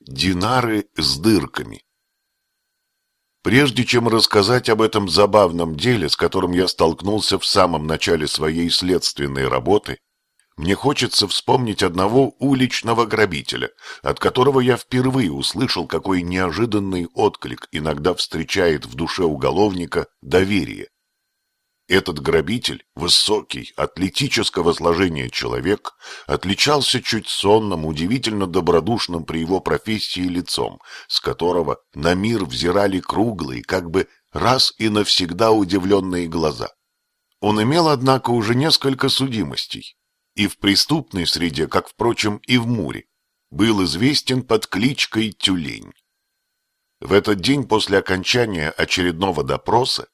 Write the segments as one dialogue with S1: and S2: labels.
S1: Динары с дырками. Прежде чем рассказать об этом забавном деле, с которым я столкнулся в самом начале своей следственной работы, мне хочется вспомнить одного уличного грабителя, от которого я впервые услышал, какой неожиданный отклик иногда встречает в душе уголовника доверие. Этот грабитель, высокий, атлетического сложения человек, отличался чуть сонным, удивительно добродушным при его профессии лицом, с которого на мир взирали круглые, как бы раз и навсегда удивленные глаза. Он имел, однако, уже несколько судимостей, и в преступной среде, как, впрочем, и в Муре, был известен под кличкой Тюлень. В этот день после окончания очередного допроса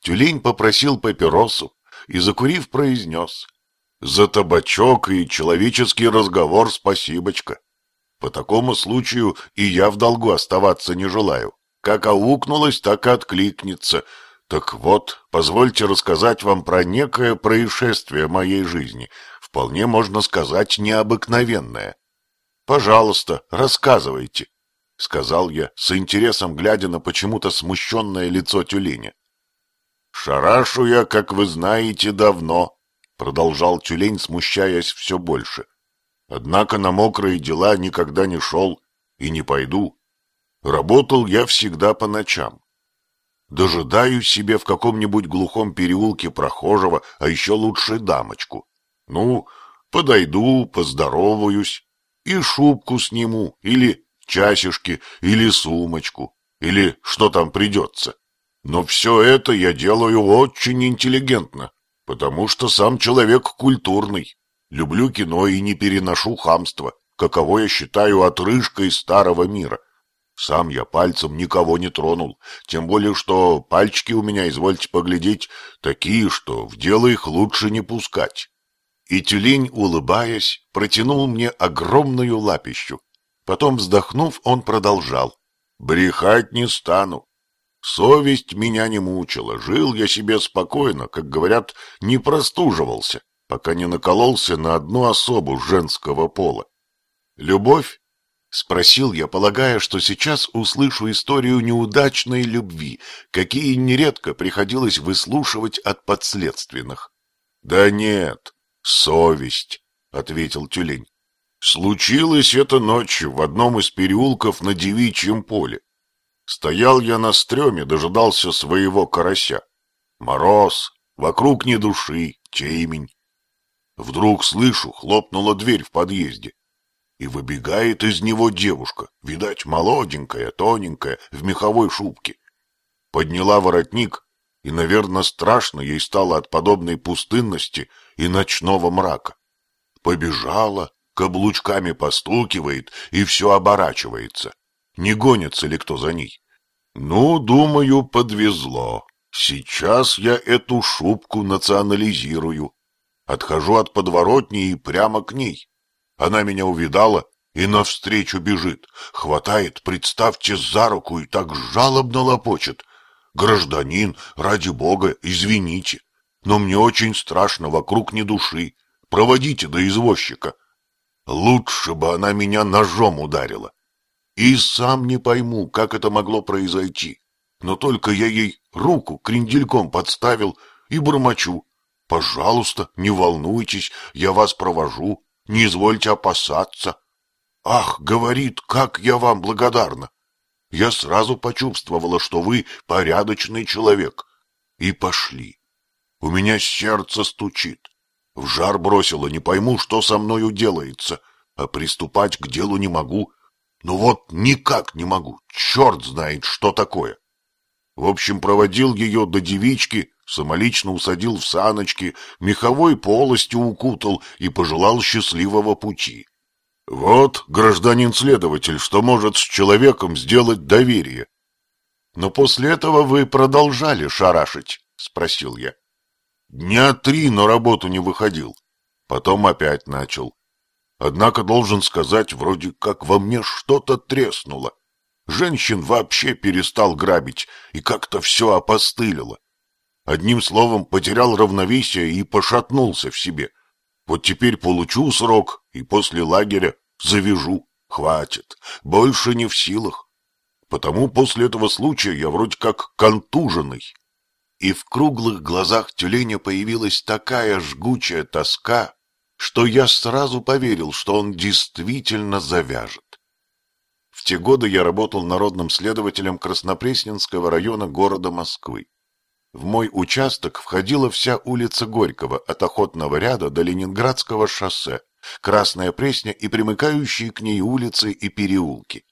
S1: Тюлень попросил папиросу и, закурив, произнес «За табачок и человеческий разговор спасибочка. По такому случаю и я в долгу оставаться не желаю. Как аукнулось, так и откликнется. Так вот, позвольте рассказать вам про некое происшествие моей жизни, вполне можно сказать необыкновенное. Пожалуйста, рассказывайте». — сказал я, с интересом глядя на почему-то смущенное лицо тюленя. «Шарашу я, как вы знаете, давно», — продолжал тюлень, смущаясь все больше. «Однако на мокрые дела никогда не шел и не пойду. Работал я всегда по ночам. Дожидаюсь себе в каком-нибудь глухом переулке прохожего, а еще лучше дамочку. Ну, подойду, поздороваюсь и шубку сниму, или часишки, или сумочку, или что там придется. Но все это я делаю очень интеллигентно, потому что сам человек культурный. Люблю кино и не переношу хамства, каково я считаю отрыжкой старого мира. Сам я пальцем никого не тронул, тем более, что пальчики у меня, извольте поглядеть, такие, что в дело их лучше не пускать. И тюлень, улыбаясь, протянул мне огромную лапищу. Потом, вздохнув, он продолжал. «Брехать не стану. Совесть меня не мучила, жил я себе спокойно, как говорят, не простуживался, пока не накололся на одну особу женского пола. «Любовь?» — спросил я, полагая, что сейчас услышу историю неудачной любви, какие нередко приходилось выслушивать от подследственных. «Да нет, совесть», — ответил тюлень. «Случилось это ночью в одном из переулков на девичьем поле. Стоял я на стреме, дожидался своего карася. Мороз, вокруг ни души, темень. Вдруг слышу, хлопнула дверь в подъезде. И выбегает из него девушка, видать, молоденькая, тоненькая, в меховой шубке. Подняла воротник, и, наверное, страшно ей стало от подобной пустынности и ночного мрака. Побежала, каблучками постукивает и все оборачивается не гонится ли кто за ней. Ну, думаю, подвезло. Сейчас я эту шубку национализирую. Отхожу от подворотни и прямо к ней. Она меня увидала и навстречу бежит, хватает, представьте, за руку и так жалобно лопочет. Гражданин, ради бога, извините, но мне очень страшно, вокруг ни души. Проводите до извозчика. Лучше бы она меня ножом ударила. И сам не пойму, как это могло произойти. Но только я ей руку крендельком подставил и бормочу. Пожалуйста, не волнуйтесь, я вас провожу, не извольте опасаться. Ах, говорит, как я вам благодарна. Я сразу почувствовала, что вы порядочный человек. И пошли. У меня сердце стучит. В жар бросило, не пойму, что со мною делается, а приступать к делу не могу, ну вот никак не могу, черт знает, что такое. В общем, проводил ее до девички, самолично усадил в саночки, меховой полостью укутал и пожелал счастливого пути. Вот, гражданин-следователь, что может с человеком сделать доверие. Но после этого вы продолжали шарашить, спросил я. Дня три на работу не выходил. Потом опять начал. Однако должен сказать, вроде как во мне что-то треснуло. Женщин вообще перестал грабить, и как-то все опостылило. Одним словом, потерял равновесие и пошатнулся в себе. Вот теперь получу срок, и после лагеря завяжу. Хватит, больше не в силах. Потому после этого случая я вроде как контуженный. И в круглых глазах тюленя появилась такая жгучая тоска, что я сразу поверил, что он действительно завяжет. В те годы я работал народным следователем Краснопресненского района города Москвы. В мой участок входила вся улица Горького от Охотного ряда до Ленинградского шоссе, Красная Пресня и примыкающие к ней улицы и переулки.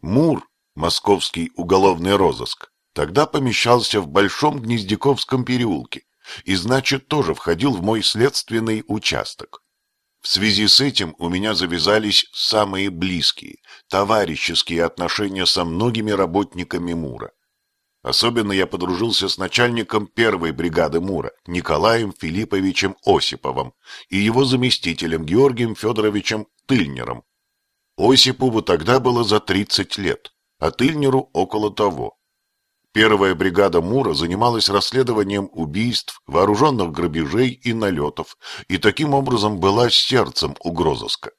S1: Мур, московский уголовный розыск, тогда помещался в Большом Гнездяковском переулке и, значит, тоже входил в мой следственный участок. В связи с этим у меня завязались самые близкие, товарищеские отношения со многими работниками Мура. Особенно я подружился с начальником первой бригады Мура, Николаем Филипповичем Осиповым, и его заместителем Георгием Федоровичем Тыльнером. Осипову тогда было за 30 лет, а Тыльнеру около того. Первая бригада Мура занималась расследованием убийств, вооруженных грабежей и налетов, и таким образом была сердцем угрозыска.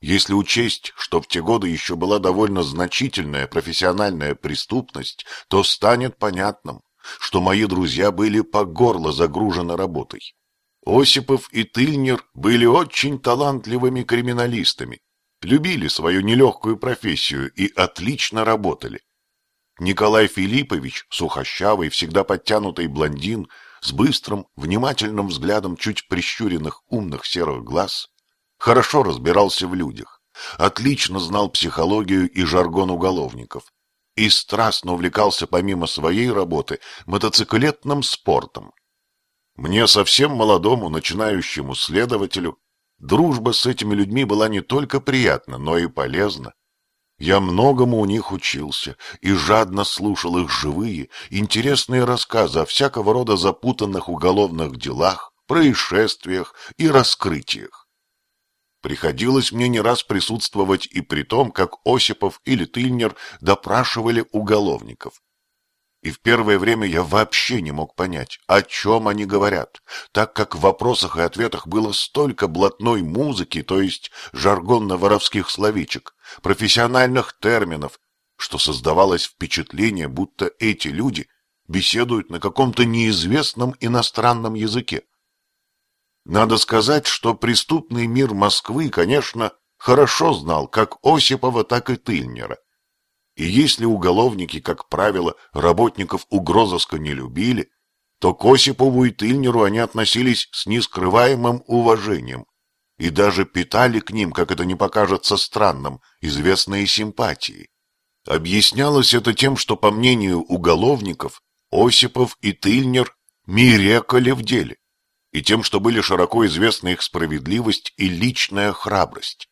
S1: Если учесть, что в те годы еще была довольно значительная профессиональная преступность, то станет понятным, что мои друзья были по горло загружены работой. Осипов и Тыльнер были очень талантливыми криминалистами, любили свою нелегкую профессию и отлично работали. Николай Филиппович, сухощавый, всегда подтянутый блондин, с быстрым, внимательным взглядом чуть прищуренных умных серых глаз, хорошо разбирался в людях, отлично знал психологию и жаргон уголовников и страстно увлекался помимо своей работы мотоциклетным спортом. Мне совсем молодому начинающему следователю дружба с этими людьми была не только приятна, но и полезна. Я многому у них учился и жадно слушал их живые, интересные рассказы о всякого рода запутанных уголовных делах, происшествиях и раскрытиях. Приходилось мне не раз присутствовать и при том, как Осипов или Тыльнер допрашивали уголовников. И в первое время я вообще не мог понять, о чем они говорят, так как в вопросах и ответах было столько блатной музыки, то есть жаргонно-воровских словечек, профессиональных терминов, что создавалось впечатление, будто эти люди беседуют на каком-то неизвестном иностранном языке. Надо сказать, что преступный мир Москвы, конечно, хорошо знал как Осипова, так и Тыльнера. И если уголовники, как правило, работников угрозыска не любили, то к Осипову и Тыльнеру они относились с нескрываемым уважением и даже питали к ним, как это не покажется странным, известные симпатии. Объяснялось это тем, что, по мнению уголовников, Осипов и Тыльнер мирекали в деле и тем, что были широко известны их справедливость и личная храбрость.